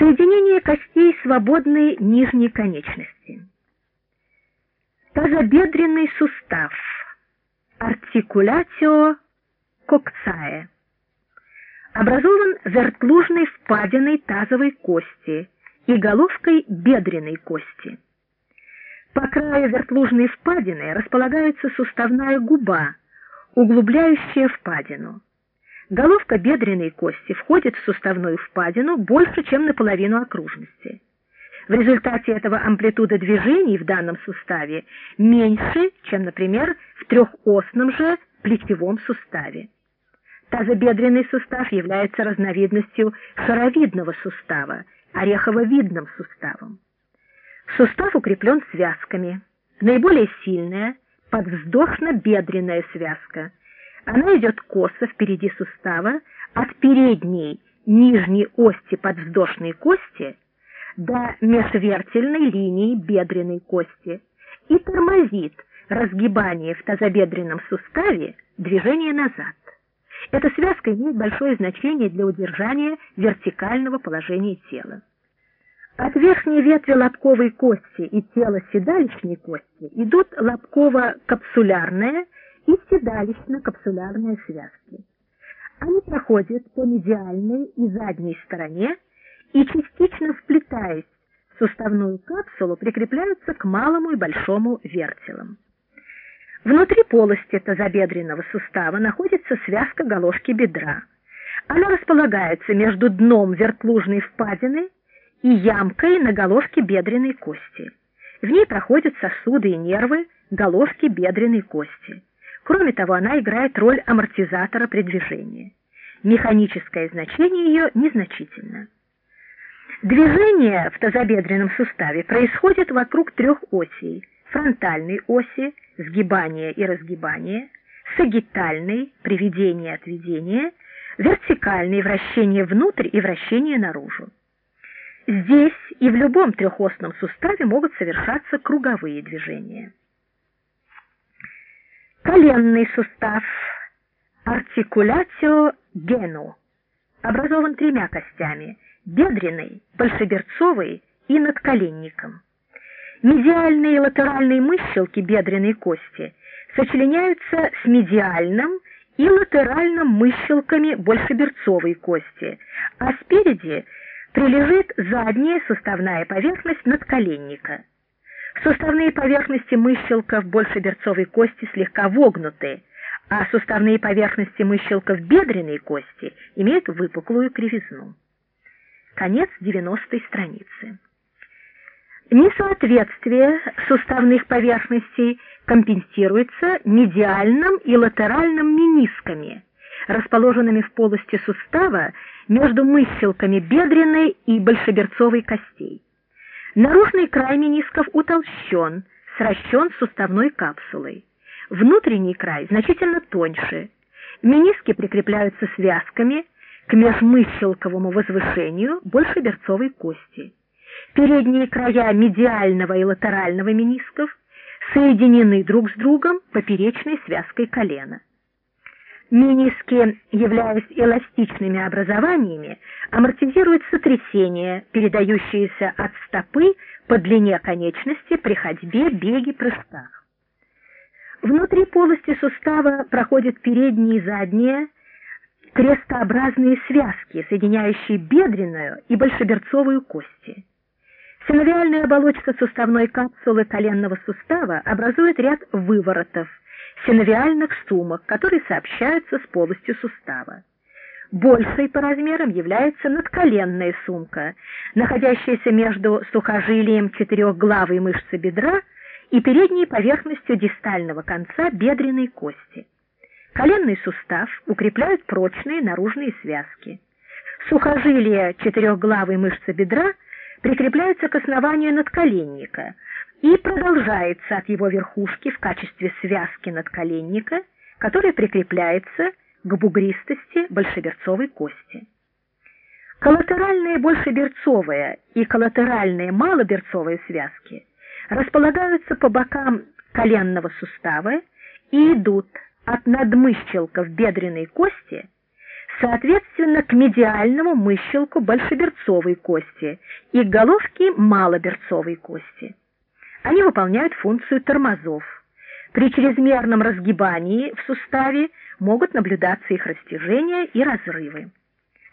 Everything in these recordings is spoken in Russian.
Соединение костей свободной нижней конечности. Тазобедренный сустав. Артикулятио кокцае. Образован вертлужной впадиной тазовой кости и головкой бедренной кости. По краю вертлужной впадины располагается суставная губа, углубляющая впадину. Головка бедренной кости входит в суставную впадину больше, чем наполовину окружности. В результате этого амплитуда движений в данном суставе меньше, чем, например, в трехосном же плечевом суставе. Тазобедренный сустав является разновидностью шаровидного сустава, орехово-видным суставом. Сустав укреплен связками. Наиболее сильная – подвздошно-бедренная связка – она идет косо впереди сустава от передней нижней ости подвздошной кости до межвертельной линии бедренной кости и тормозит разгибание в тазобедренном суставе движение назад. Эта связка имеет большое значение для удержания вертикального положения тела. От верхней ветви лобковой кости и тела седалищной кости идут лобково-капсулярная и седалищно-капсулярные связки. Они проходят по медиальной и задней стороне и частично вплетаясь в суставную капсулу прикрепляются к малому и большому вертелам. Внутри полости тазобедренного сустава находится связка галошки бедра. Она располагается между дном вертлужной впадины и ямкой на галошке бедренной кости. В ней проходят сосуды и нервы галошки бедренной кости. Кроме того, она играет роль амортизатора при движении. Механическое значение ее незначительно. Движение в тазобедренном суставе происходит вокруг трех осей: фронтальной оси сгибание и разгибание, сагитальной приведение и отведение, вертикальной вращение внутрь и вращение наружу. Здесь и в любом трехосном суставе могут совершаться круговые движения. Коленный сустав артикуляцио гену образован тремя костями: бедренной, большеберцовой и надколенником. Медиальные и латеральные мыщелки бедренной кости сочленяются с медиальным и латеральным мыщелками большеберцовой кости, а спереди прилежит задняя суставная поверхность надколенника. Суставные поверхности мыщелков большеберцовой кости слегка вогнуты, а суставные поверхности мыщелков бедренной кости имеют выпуклую кривизну. Конец 90 страницы. Несоответствие суставных поверхностей компенсируется медиальным и латеральным менисками, расположенными в полости сустава между мыщелками бедренной и большеберцовой костей. Наружный край менисков утолщен, сращен суставной капсулой. Внутренний край значительно тоньше. Мениски прикрепляются связками к межмыщелковому возвышению большеберцовой кости. Передние края медиального и латерального менисков соединены друг с другом поперечной связкой колена. Мениски, являясь эластичными образованиями, амортизируют сотрясения, передающиеся от стопы по длине конечности при ходьбе, беге, прыжках. Внутри полости сустава проходят передние и задние крестообразные связки, соединяющие бедренную и большеберцовую кости. Синовиальная оболочка суставной капсулы коленного сустава образует ряд выворотов, синовиальных сумок, которые сообщаются с полостью сустава. Большей по размерам является надколенная сумка, находящаяся между сухожилием четырехглавой мышцы бедра и передней поверхностью дистального конца бедренной кости. Коленный сустав укрепляют прочные наружные связки. Сухожилия четырехглавой мышцы бедра прикрепляются к основанию надколенника и продолжается от его верхушки в качестве связки надколенника, которая прикрепляется к бугристости большеберцовой кости. Коллатеральные большеберцовая и коллатеральные малоберцовые связки располагаются по бокам коленного сустава и идут от надмыщелков бедренной кости, соответственно к медиальному мыщелку большеберцовой кости и к головке малоберцовой кости. Они выполняют функцию тормозов. При чрезмерном разгибании в суставе могут наблюдаться их растяжения и разрывы.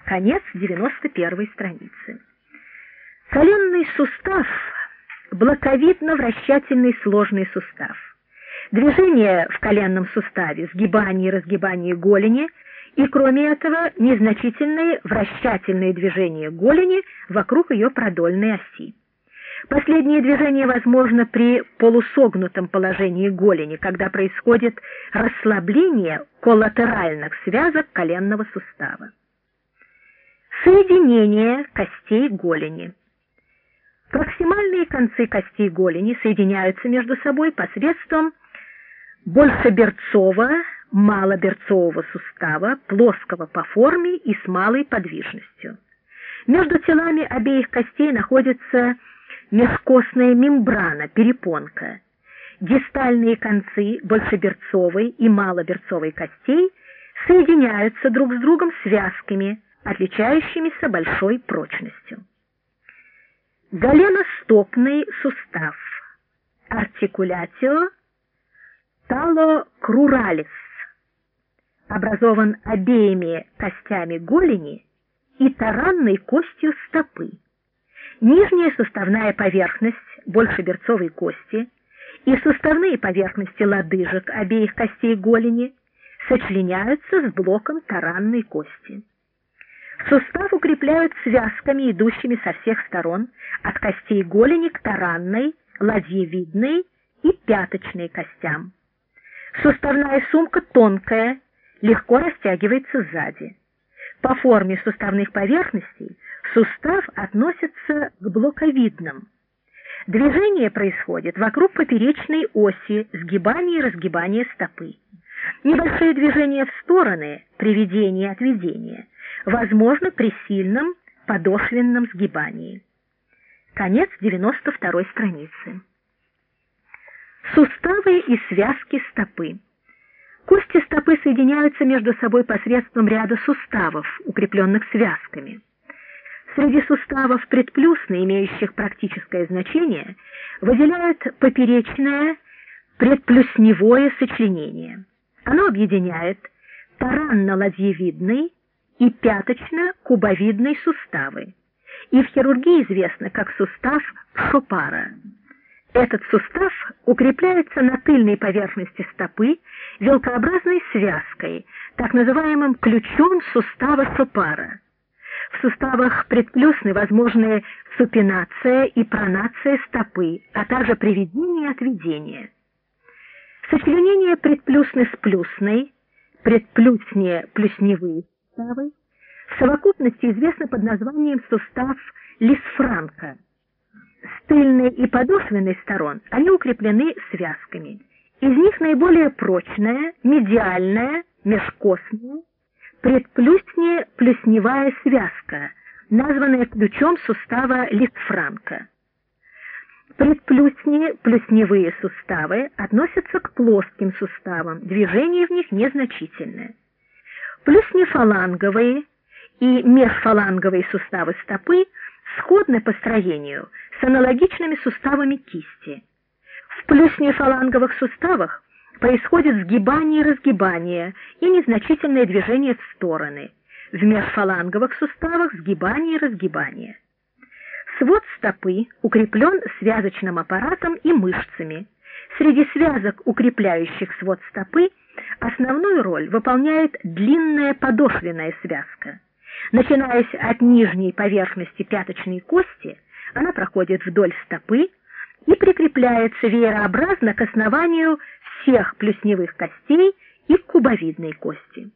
Конец 91 страницы. Коленный сустав – блоковидно-вращательный сложный сустав. Движение в коленном суставе, сгибание и разгибание голени – и кроме этого незначительные вращательные движения голени вокруг ее продольной оси. Последнее движение возможно при полусогнутом положении голени, когда происходит расслабление коллатеральных связок коленного сустава. Соединение костей голени. Проксимальные концы костей голени соединяются между собой посредством большеберцового малоберцового сустава, плоского по форме и с малой подвижностью. Между телами обеих костей находится межкостная мембрана, перепонка. Дистальные концы большеберцовой и малоберцовой костей соединяются друг с другом связками, отличающимися большой прочностью. Голеностопный сустав. Артикулятио талокруралис образован обеими костями голени и таранной костью стопы. Нижняя суставная поверхность большеберцовой кости и суставные поверхности лодыжек обеих костей голени сочленяются с блоком таранной кости. Сустав укрепляют связками, идущими со всех сторон, от костей голени к таранной, ладьевидной и пяточной костям. Суставная сумка тонкая, легко растягивается сзади. По форме суставных поверхностей сустав относится к блоковидным. Движение происходит вокруг поперечной оси сгибания и разгибания стопы. Небольшие движения в стороны при ведении и отведении возможно при сильном подошвенном сгибании. Конец 92 страницы. Суставы и связки стопы. Кости стопы соединяются между собой посредством ряда суставов, укрепленных связками. Среди суставов предплюсны, имеющих практическое значение, выделяют поперечное предплюсневое сочленение. Оно объединяет таранно-ладьевидный и пяточно-кубовидный суставы, и в хирургии известно как сустав Шопара. Этот сустав укрепляется на тыльной поверхности стопы вилкообразной связкой, так называемым ключом сустава Шопара. В суставах предплюсны возможны супинация и пронация стопы, а также приведение и отведение. Сочленение предплюсны с плюсной, предплюсне плюсневые суставы, в совокупности известно под названием сустав Лисфранка. Тыльной и подошвенной сторон они укреплены связками. Из них наиболее прочная, медиальная, межкостная, предплюснее плюсневая связка, названная ключом сустава Литфранка. Предплюснее плюсневые суставы относятся к плоским суставам, движение в них незначительное. Плюснефаланговые и межфаланговые суставы стопы сходны по строению с аналогичными суставами кисти. В плюснефаланговых суставах происходит сгибание и разгибание и незначительное движение в стороны. В межфаланговых суставах сгибание и разгибание. Свод стопы укреплен связочным аппаратом и мышцами. Среди связок, укрепляющих свод стопы, основную роль выполняет длинная подошвенная связка. Начинаясь от нижней поверхности пяточной кости, она проходит вдоль стопы и прикрепляется веерообразно к основанию всех плюсневых костей и кубовидной кости.